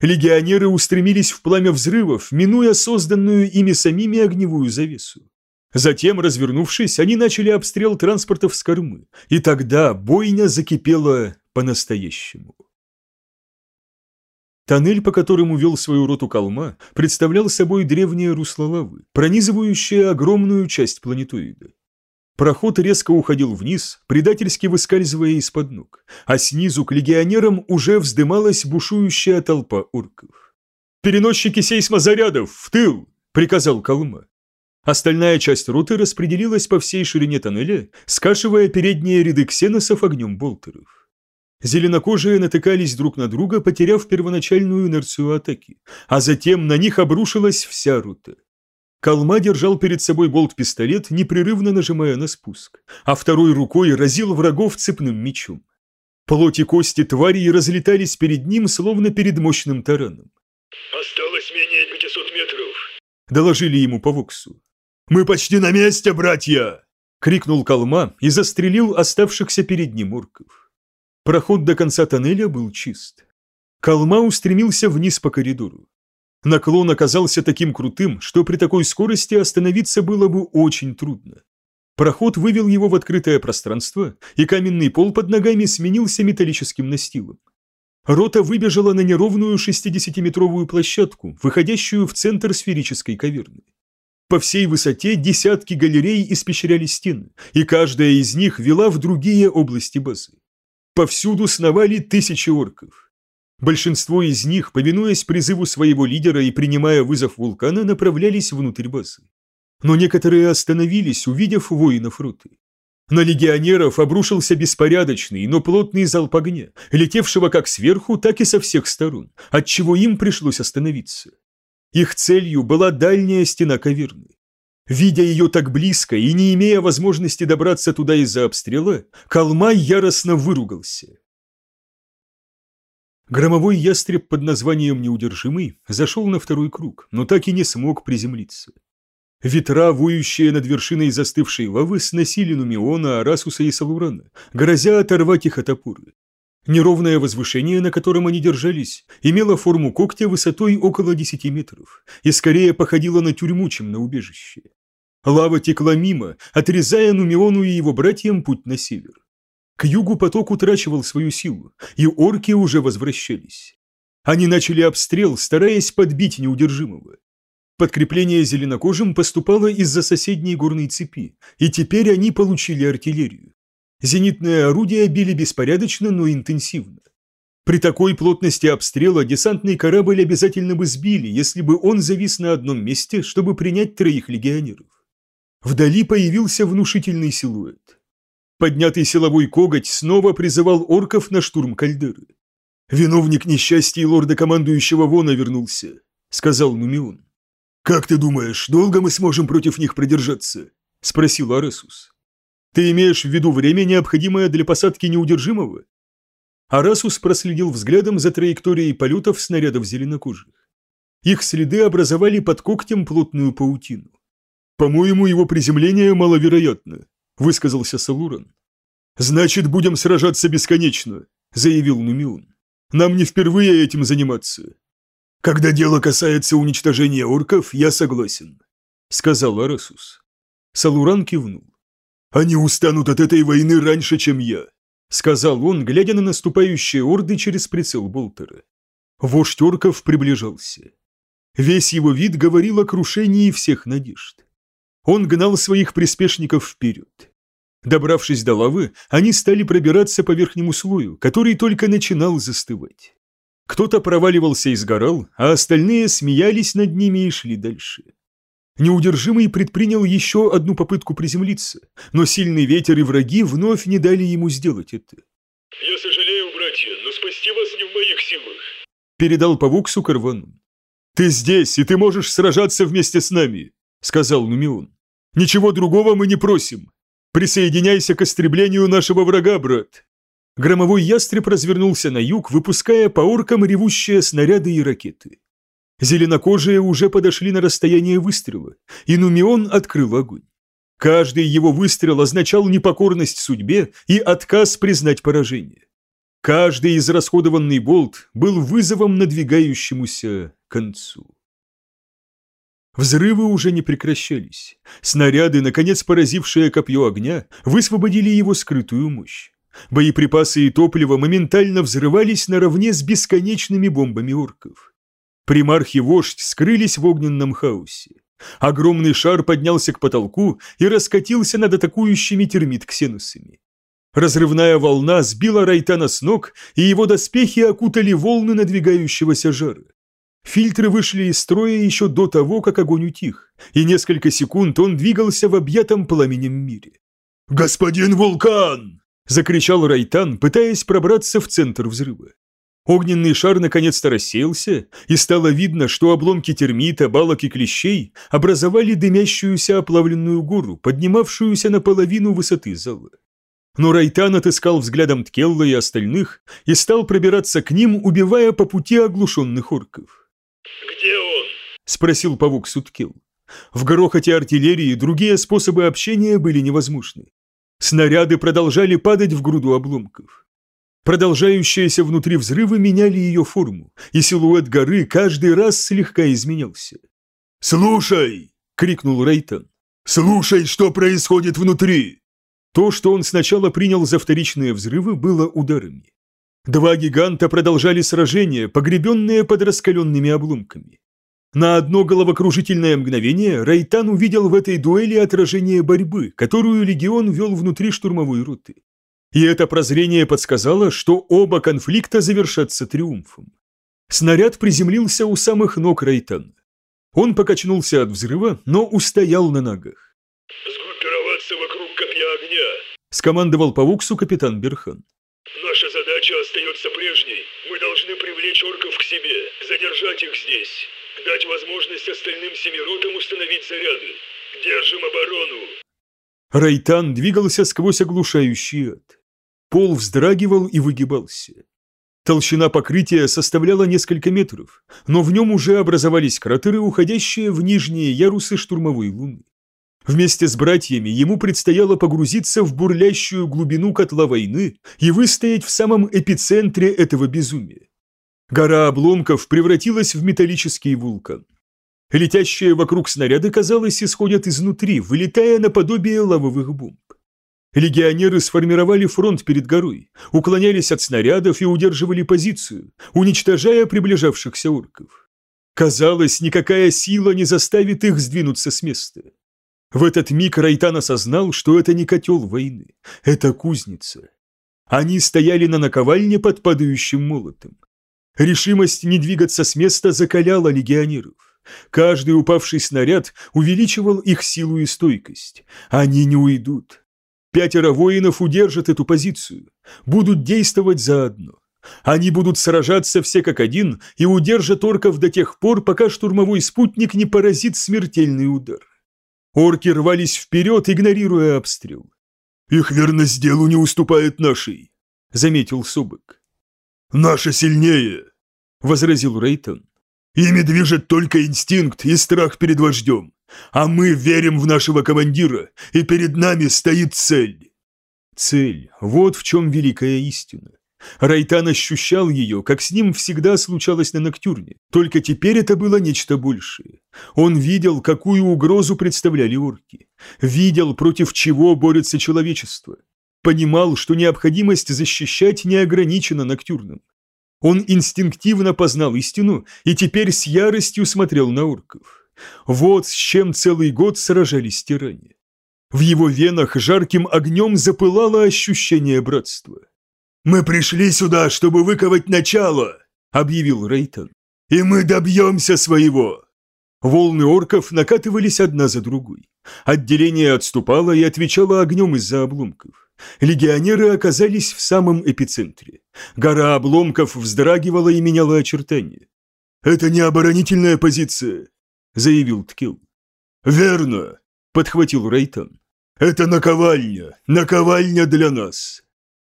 Легионеры устремились в пламя взрывов, минуя созданную ими самими огневую завесу. Затем, развернувшись, они начали обстрел транспортов с кормы, и тогда бойня закипела по-настоящему. Тоннель, по которому вел свою роту Калма, представлял собой древнее русло лавы, пронизывающее огромную часть планетоида. Проход резко уходил вниз, предательски выскальзывая из-под ног, а снизу к легионерам уже вздымалась бушующая толпа орков. «Переносчики сейсмозарядов! В тыл!» – приказал Калма. Остальная часть роты распределилась по всей ширине тоннеля, скашивая передние ряды ксеносов огнем болтеров. Зеленокожие натыкались друг на друга, потеряв первоначальную инерцию атаки, а затем на них обрушилась вся рута. Калма держал перед собой болт-пистолет, непрерывно нажимая на спуск, а второй рукой разил врагов цепным мечом. Плоть и кости тварей разлетались перед ним, словно перед мощным тараном. «Осталось менее 500 метров», — доложили ему по воксу. «Мы почти на месте, братья!» — крикнул Калма и застрелил оставшихся перед ним орков. Проход до конца тоннеля был чист. Калма устремился вниз по коридору. Наклон оказался таким крутым, что при такой скорости остановиться было бы очень трудно. Проход вывел его в открытое пространство, и каменный пол под ногами сменился металлическим настилом. Рота выбежала на неровную 60-метровую площадку, выходящую в центр сферической каверны. По всей высоте десятки галерей испещряли стены, и каждая из них вела в другие области базы. Повсюду сновали тысячи орков. Большинство из них, повинуясь призыву своего лидера и принимая вызов вулкана, направлялись внутрь базы. Но некоторые остановились, увидев воинов роты. На легионеров обрушился беспорядочный, но плотный залп огня, летевшего как сверху, так и со всех сторон, отчего им пришлось остановиться. Их целью была дальняя стена каверны. Видя ее так близко и не имея возможности добраться туда из-за обстрела, Калмай яростно выругался. Громовой ястреб под названием «Неудержимый» зашел на второй круг, но так и не смог приземлиться. Ветра, воющие над вершиной застывшей лавы, сносили Нумиона, Арасуса и Салурана, грозя оторвать их от опоры. Неровное возвышение, на котором они держались, имело форму когтя высотой около 10 метров и скорее походило на тюрьму, чем на убежище. Лава текла мимо, отрезая Нумиону и его братьям путь на север. К югу поток утрачивал свою силу, и орки уже возвращались. Они начали обстрел, стараясь подбить неудержимого. Подкрепление зеленокожим поступало из-за соседней горной цепи, и теперь они получили артиллерию. Зенитные орудия били беспорядочно, но интенсивно. При такой плотности обстрела десантный корабль обязательно бы сбили, если бы он завис на одном месте, чтобы принять троих легионеров. Вдали появился внушительный силуэт. Поднятый силовой коготь снова призывал орков на штурм кальдеры. «Виновник несчастья лорда-командующего Вона вернулся», — сказал Нумион. «Как ты думаешь, долго мы сможем против них продержаться?» – спросил Арасус. «Ты имеешь в виду время, необходимое для посадки неудержимого?» Арасус проследил взглядом за траекторией полетов снарядов зеленокожих. Их следы образовали под когтем плотную паутину. «По-моему, его приземление маловероятно», – высказался Салуран. «Значит, будем сражаться бесконечно», – заявил Нумион. «Нам не впервые этим заниматься. «Когда дело касается уничтожения орков, я согласен», — сказал Арасус. Салуран кивнул. «Они устанут от этой войны раньше, чем я», — сказал он, глядя на наступающие орды через прицел Болтера. Вождь орков приближался. Весь его вид говорил о крушении всех надежд. Он гнал своих приспешников вперед. Добравшись до лавы, они стали пробираться по верхнему слою, который только начинал застывать. Кто-то проваливался и сгорал, а остальные смеялись над ними и шли дальше. Неудержимый предпринял еще одну попытку приземлиться, но сильный ветер и враги вновь не дали ему сделать это. «Я сожалею, братья, но спасти вас не в моих силах», — передал по Вуксу Карвану. «Ты здесь, и ты можешь сражаться вместе с нами», — сказал Нумион. «Ничего другого мы не просим. Присоединяйся к истреблению нашего врага, брат». Громовой ястреб развернулся на юг, выпуская по оркам ревущие снаряды и ракеты. Зеленокожие уже подошли на расстояние выстрела, и Нумион открыл огонь. Каждый его выстрел означал непокорность судьбе и отказ признать поражение. Каждый израсходованный болт был вызовом надвигающемуся концу. Взрывы уже не прекращались. Снаряды, наконец поразившие копье огня, высвободили его скрытую мощь. Боеприпасы и топливо моментально взрывались наравне с бесконечными бомбами орков. Примарх и вождь скрылись в огненном хаосе. Огромный шар поднялся к потолку и раскатился над атакующими термит-ксенусами. Разрывная волна сбила Райтана с ног, и его доспехи окутали волны надвигающегося жара. Фильтры вышли из строя еще до того, как огонь утих, и несколько секунд он двигался в объятом пламенем мире. «Господин Вулкан!» Закричал Райтан, пытаясь пробраться в центр взрыва. Огненный шар наконец-то рассеялся, и стало видно, что обломки термита, балок и клещей образовали дымящуюся оплавленную гору, поднимавшуюся на половину высоты зала. Но Райтан отыскал взглядом Ткелла и остальных и стал пробираться к ним, убивая по пути оглушенных орков. «Где он?» – спросил павук Суткел. В грохоте артиллерии другие способы общения были невозможны. Снаряды продолжали падать в груду обломков. Продолжающиеся внутри взрывы меняли ее форму, и силуэт горы каждый раз слегка изменялся. «Слушай!» — крикнул Рейтон. «Слушай, что происходит внутри!» То, что он сначала принял за вторичные взрывы, было ударами. Два гиганта продолжали сражение, погребенные под раскаленными обломками. На одно головокружительное мгновение Райтан увидел в этой дуэли отражение борьбы, которую легион вел внутри штурмовой роты. И это прозрение подсказало, что оба конфликта завершатся триумфом. Снаряд приземлился у самых ног Райтана. Он покачнулся от взрыва, но устоял на ногах. «Сгруппироваться вокруг копья огня!» – скомандовал по Вуксу капитан Берхан. «Наша задача остается прежней. Мы должны привлечь орков к себе, задержать их здесь, дать возможность остальным семи ротам установить заряды. Держим оборону!» Райтан двигался сквозь оглушающий ад. Пол вздрагивал и выгибался. Толщина покрытия составляла несколько метров, но в нем уже образовались кратеры, уходящие в нижние ярусы штурмовой луны. Вместе с братьями ему предстояло погрузиться в бурлящую глубину котла войны и выстоять в самом эпицентре этого безумия. Гора обломков превратилась в металлический вулкан. Летящие вокруг снаряды, казалось, исходят изнутри, вылетая наподобие лавовых бомб. Легионеры сформировали фронт перед горой, уклонялись от снарядов и удерживали позицию, уничтожая приближавшихся орков. Казалось, никакая сила не заставит их сдвинуться с места. В этот миг Райтан осознал, что это не котел войны, это кузница. Они стояли на наковальне под падающим молотом. Решимость не двигаться с места закаляла легионеров. Каждый упавший снаряд увеличивал их силу и стойкость. Они не уйдут. Пятеро воинов удержат эту позицию, будут действовать заодно. Они будут сражаться все как один и удержат орков до тех пор, пока штурмовой спутник не поразит смертельный удар. Орки рвались вперед, игнорируя обстрел. «Их верность делу не уступает нашей», — заметил Субок. «Наша сильнее», — возразил Рейтон. «Ими движет только инстинкт и страх перед вождем. А мы верим в нашего командира, и перед нами стоит цель. Цель – вот в чем великая истина. Райтан ощущал ее, как с ним всегда случалось на Ноктюрне, только теперь это было нечто большее. Он видел, какую угрозу представляли орки, видел, против чего борется человечество, понимал, что необходимость защищать не ограничена Ноктюрном. Он инстинктивно познал истину и теперь с яростью смотрел на орков. Вот с чем целый год сражались тиране. В его венах жарким огнем запылало ощущение братства. «Мы пришли сюда, чтобы выковать начало», — объявил Рейтон. «И мы добьемся своего!» Волны орков накатывались одна за другой. Отделение отступало и отвечало огнем из-за обломков. Легионеры оказались в самом эпицентре. Гора обломков вздрагивала и меняла очертания. «Это не оборонительная позиция», заявил Ткил. «Верно», — подхватил Рейтон. «Это наковальня, наковальня для нас».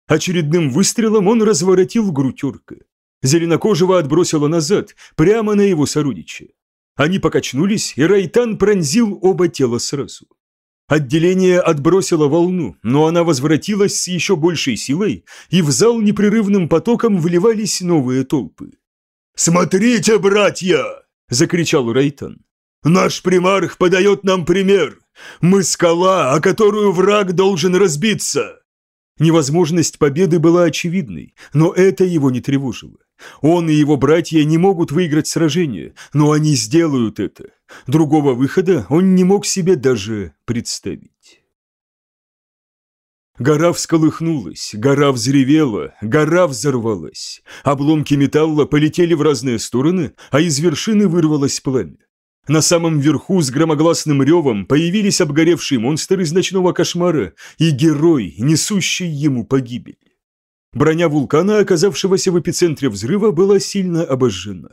Очередным выстрелом он разворотил грудь орка. Зеленокожего отбросило назад, прямо на его сородича. Они покачнулись, и Райтан пронзил оба тела сразу. Отделение отбросило волну, но она возвратилась с еще большей силой, и в зал непрерывным потоком вливались новые толпы. «Смотрите, братья!» – закричал Рейтан. Наш примарх подает нам пример. Мы скала, о которую враг должен разбиться. Невозможность победы была очевидной, но это его не тревожило. Он и его братья не могут выиграть сражение, но они сделают это. Другого выхода он не мог себе даже представить. Гора всколыхнулась, гора взревела, гора взорвалась. Обломки металла полетели в разные стороны, а из вершины вырвалось пламя. На самом верху с громогласным ревом появились обгоревший монстр из ночного кошмара и герой, несущий ему погибель. Броня вулкана, оказавшегося в эпицентре взрыва, была сильно обожжена.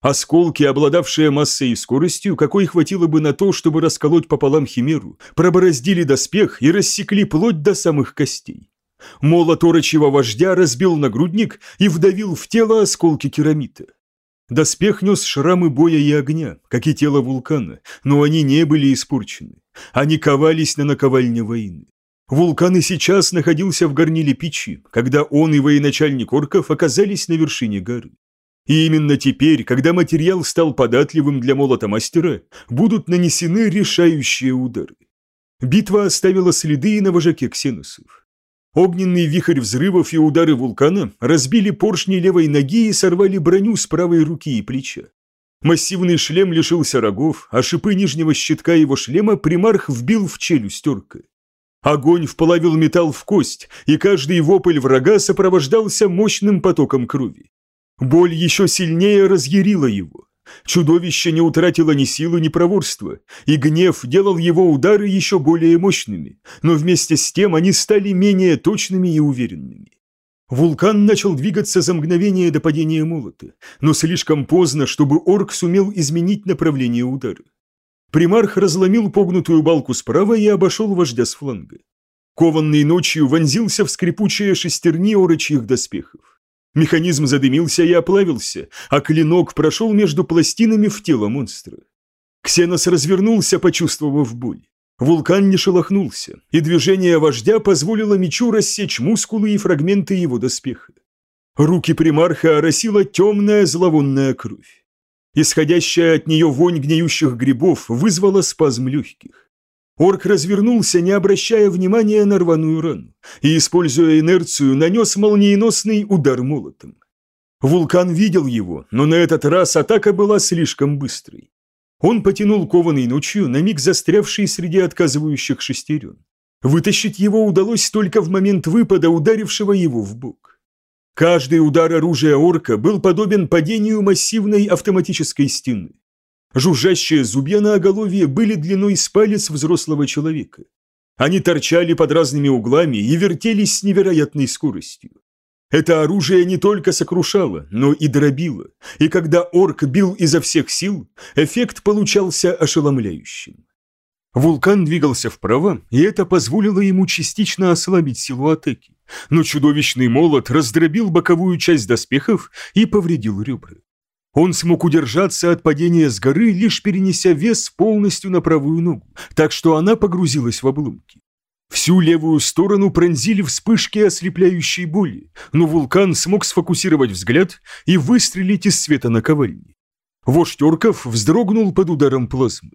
Осколки, обладавшие массой и скоростью, какой хватило бы на то, чтобы расколоть пополам химеру, пробороздили доспех и рассекли плоть до самых костей. Молот орочьего вождя разбил нагрудник и вдавил в тело осколки керамита. Доспех нес шрамы боя и огня, как и тело вулкана, но они не были испорчены. Они ковались на наковальне войны. Вулкан и сейчас находился в горниле печи, когда он и военачальник орков оказались на вершине горы. И именно теперь, когда материал стал податливым для молота мастера, будут нанесены решающие удары. Битва оставила следы и на вожаке ксеносов. Огненный вихрь взрывов и удары вулкана разбили поршни левой ноги и сорвали броню с правой руки и плеча. Массивный шлем лишился рогов, а шипы нижнего щитка его шлема примарх вбил в челюсть орка. Огонь вплавил металл в кость, и каждый вопль врага сопровождался мощным потоком крови. Боль еще сильнее разъярила его. Чудовище не утратило ни силы, ни проворства, и гнев делал его удары еще более мощными, но вместе с тем они стали менее точными и уверенными. Вулкан начал двигаться за мгновение до падения молота, но слишком поздно, чтобы орк сумел изменить направление удара. Примарх разломил погнутую балку справа и обошел вождя с фланга. Кованный ночью вонзился в скрипучие шестерни орочьих доспехов. Механизм задымился и оплавился, а клинок прошел между пластинами в тело монстра. Ксенос развернулся, почувствовав боль. Вулкан не шелохнулся, и движение вождя позволило мечу рассечь мускулы и фрагменты его доспеха. Руки примарха оросила темная зловонная кровь. Исходящая от нее вонь гниющих грибов вызвала спазм легких. Орк развернулся, не обращая внимания на рваную рану, и, используя инерцию, нанес молниеносный удар молотом. Вулкан видел его, но на этот раз атака была слишком быстрой. Он потянул кованый ночью, на миг застрявший среди отказывающих шестерен. Вытащить его удалось только в момент выпада, ударившего его в бок. Каждый удар оружия орка был подобен падению массивной автоматической стены. Жужжащие зубья на оголовье были длиной с палец взрослого человека. Они торчали под разными углами и вертелись с невероятной скоростью. Это оружие не только сокрушало, но и дробило, и когда орк бил изо всех сил, эффект получался ошеломляющим. Вулкан двигался вправо, и это позволило ему частично ослабить силу атаки, но чудовищный молот раздробил боковую часть доспехов и повредил ребра. Он смог удержаться от падения с горы, лишь перенеся вес полностью на правую ногу, так что она погрузилась в обломки. Всю левую сторону пронзили вспышки ослепляющей боли, но вулкан смог сфокусировать взгляд и выстрелить из света наковальни. Вождь орков вздрогнул под ударом плазмы.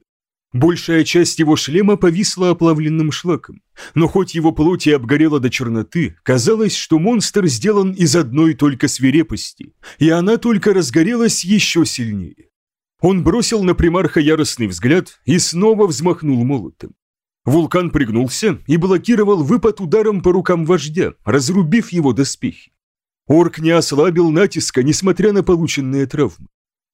Большая часть его шлема повисла оплавленным шлаком, но хоть его плоть и обгорела до черноты, казалось, что монстр сделан из одной только свирепости, и она только разгорелась еще сильнее. Он бросил на примарха яростный взгляд и снова взмахнул молотом. Вулкан пригнулся и блокировал выпад ударом по рукам вождя, разрубив его доспехи. Орк не ослабил натиска, несмотря на полученные травмы.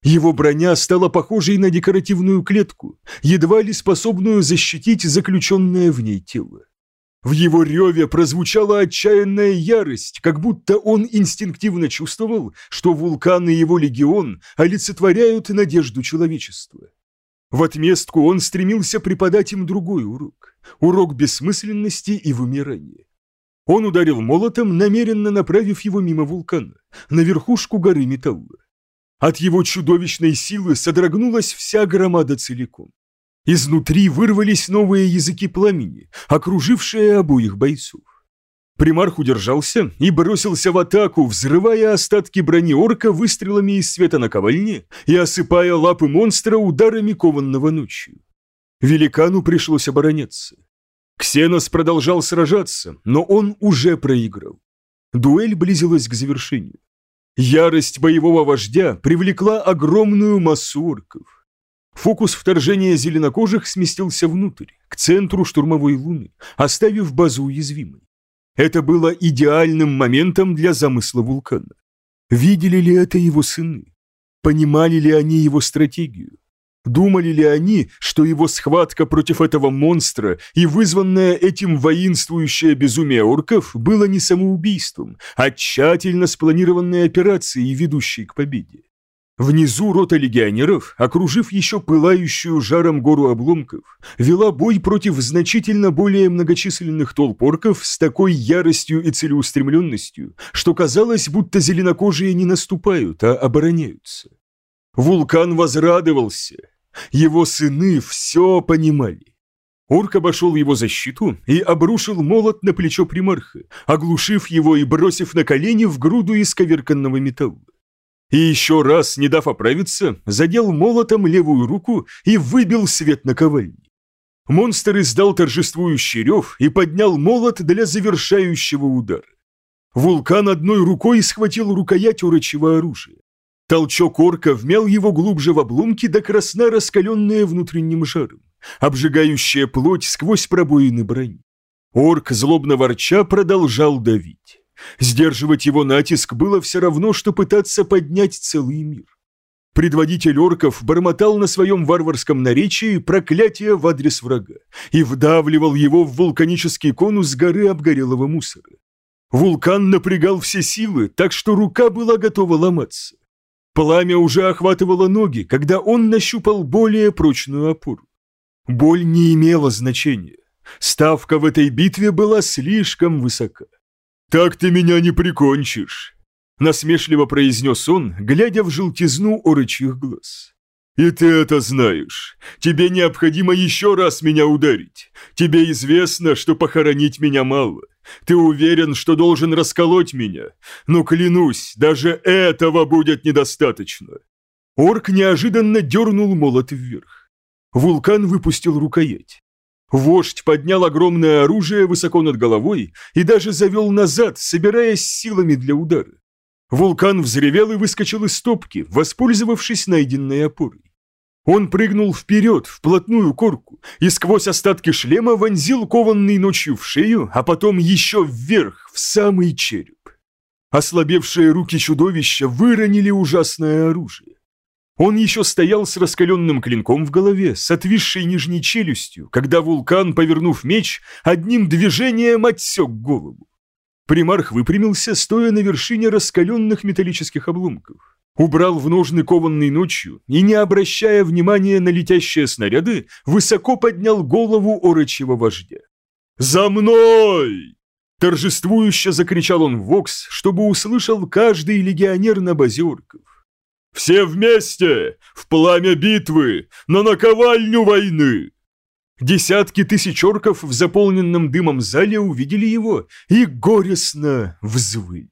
Его броня стала похожей на декоративную клетку, едва ли способную защитить заключенное в ней тело. В его реве прозвучала отчаянная ярость, как будто он инстинктивно чувствовал, что вулкан и его легион олицетворяют надежду человечества. В отместку он стремился преподать им другой урок. Урок бессмысленности и вымирания. Он ударил молотом, намеренно направив его мимо вулкана, на верхушку горы металла. От его чудовищной силы содрогнулась вся громада целиком. Изнутри вырвались новые языки пламени, окружившие обоих бойцов. Примарх удержался и бросился в атаку, взрывая остатки брони орка выстрелами из света на ковальне и осыпая лапы монстра ударами кованного ночью. Великану пришлось обороняться. Ксенос продолжал сражаться, но он уже проиграл. Дуэль близилась к завершению. Ярость боевого вождя привлекла огромную массу орков. Фокус вторжения зеленокожих сместился внутрь, к центру штурмовой луны, оставив базу уязвимой. Это было идеальным моментом для замысла вулкана. Видели ли это его сыны? Понимали ли они его стратегию? Думали ли они, что его схватка против этого монстра и вызванное этим воинствующее безумие орков было не самоубийством, а тщательно спланированной операцией, ведущей к победе? Внизу рота легионеров, окружив еще пылающую жаром гору обломков, вела бой против значительно более многочисленных толп орков с такой яростью и целеустремленностью, что казалось, будто зеленокожие не наступают, а обороняются. Вулкан возрадовался. Его сыны все понимали. Орк обошел его защиту и обрушил молот на плечо примарха, оглушив его и бросив на колени в груду исковерканного металла и еще раз, не дав оправиться, задел молотом левую руку и выбил свет на ковальне. Монстр издал торжествующий рев и поднял молот для завершающего удара. Вулкан одной рукой схватил рукоять урочего оружия. Толчок орка вмял его глубже в обломки до красна раскаленные внутренним жаром, обжигающая плоть сквозь пробоины брони. Орк, злобно ворча, продолжал давить. Сдерживать его натиск было все равно, что пытаться поднять целый мир. Предводитель орков бормотал на своем варварском наречии проклятие в адрес врага и вдавливал его в вулканический конус горы обгорелого мусора. Вулкан напрягал все силы, так что рука была готова ломаться. Пламя уже охватывало ноги, когда он нащупал более прочную опору. Боль не имела значения. Ставка в этой битве была слишком высока. «Так ты меня не прикончишь», — насмешливо произнес он, глядя в желтизну орочьих глаз. «И ты это знаешь. Тебе необходимо еще раз меня ударить. Тебе известно, что похоронить меня мало. Ты уверен, что должен расколоть меня. Но клянусь, даже этого будет недостаточно». Орк неожиданно дернул молот вверх. Вулкан выпустил рукоять. Вождь поднял огромное оружие высоко над головой и даже завел назад, собираясь силами для удара. Вулкан взревел и выскочил из топки, воспользовавшись найденной опорой. Он прыгнул вперед, вплотную корку, и сквозь остатки шлема вонзил кованный ночью в шею, а потом еще вверх, в самый череп. Ослабевшие руки чудовища выронили ужасное оружие. Он еще стоял с раскаленным клинком в голове, с отвисшей нижней челюстью, когда вулкан, повернув меч, одним движением отсек голову. Примарх выпрямился, стоя на вершине раскаленных металлических обломков. Убрал в ножны кованной ночью и, не обращая внимания на летящие снаряды, высоко поднял голову орочего вождя. «За мной!» Торжествующе закричал он в Вокс, чтобы услышал каждый легионер на базе орков. «Все вместе! В пламя битвы! На наковальню войны!» Десятки тысяч орков в заполненном дымом зале увидели его и горестно взвыли.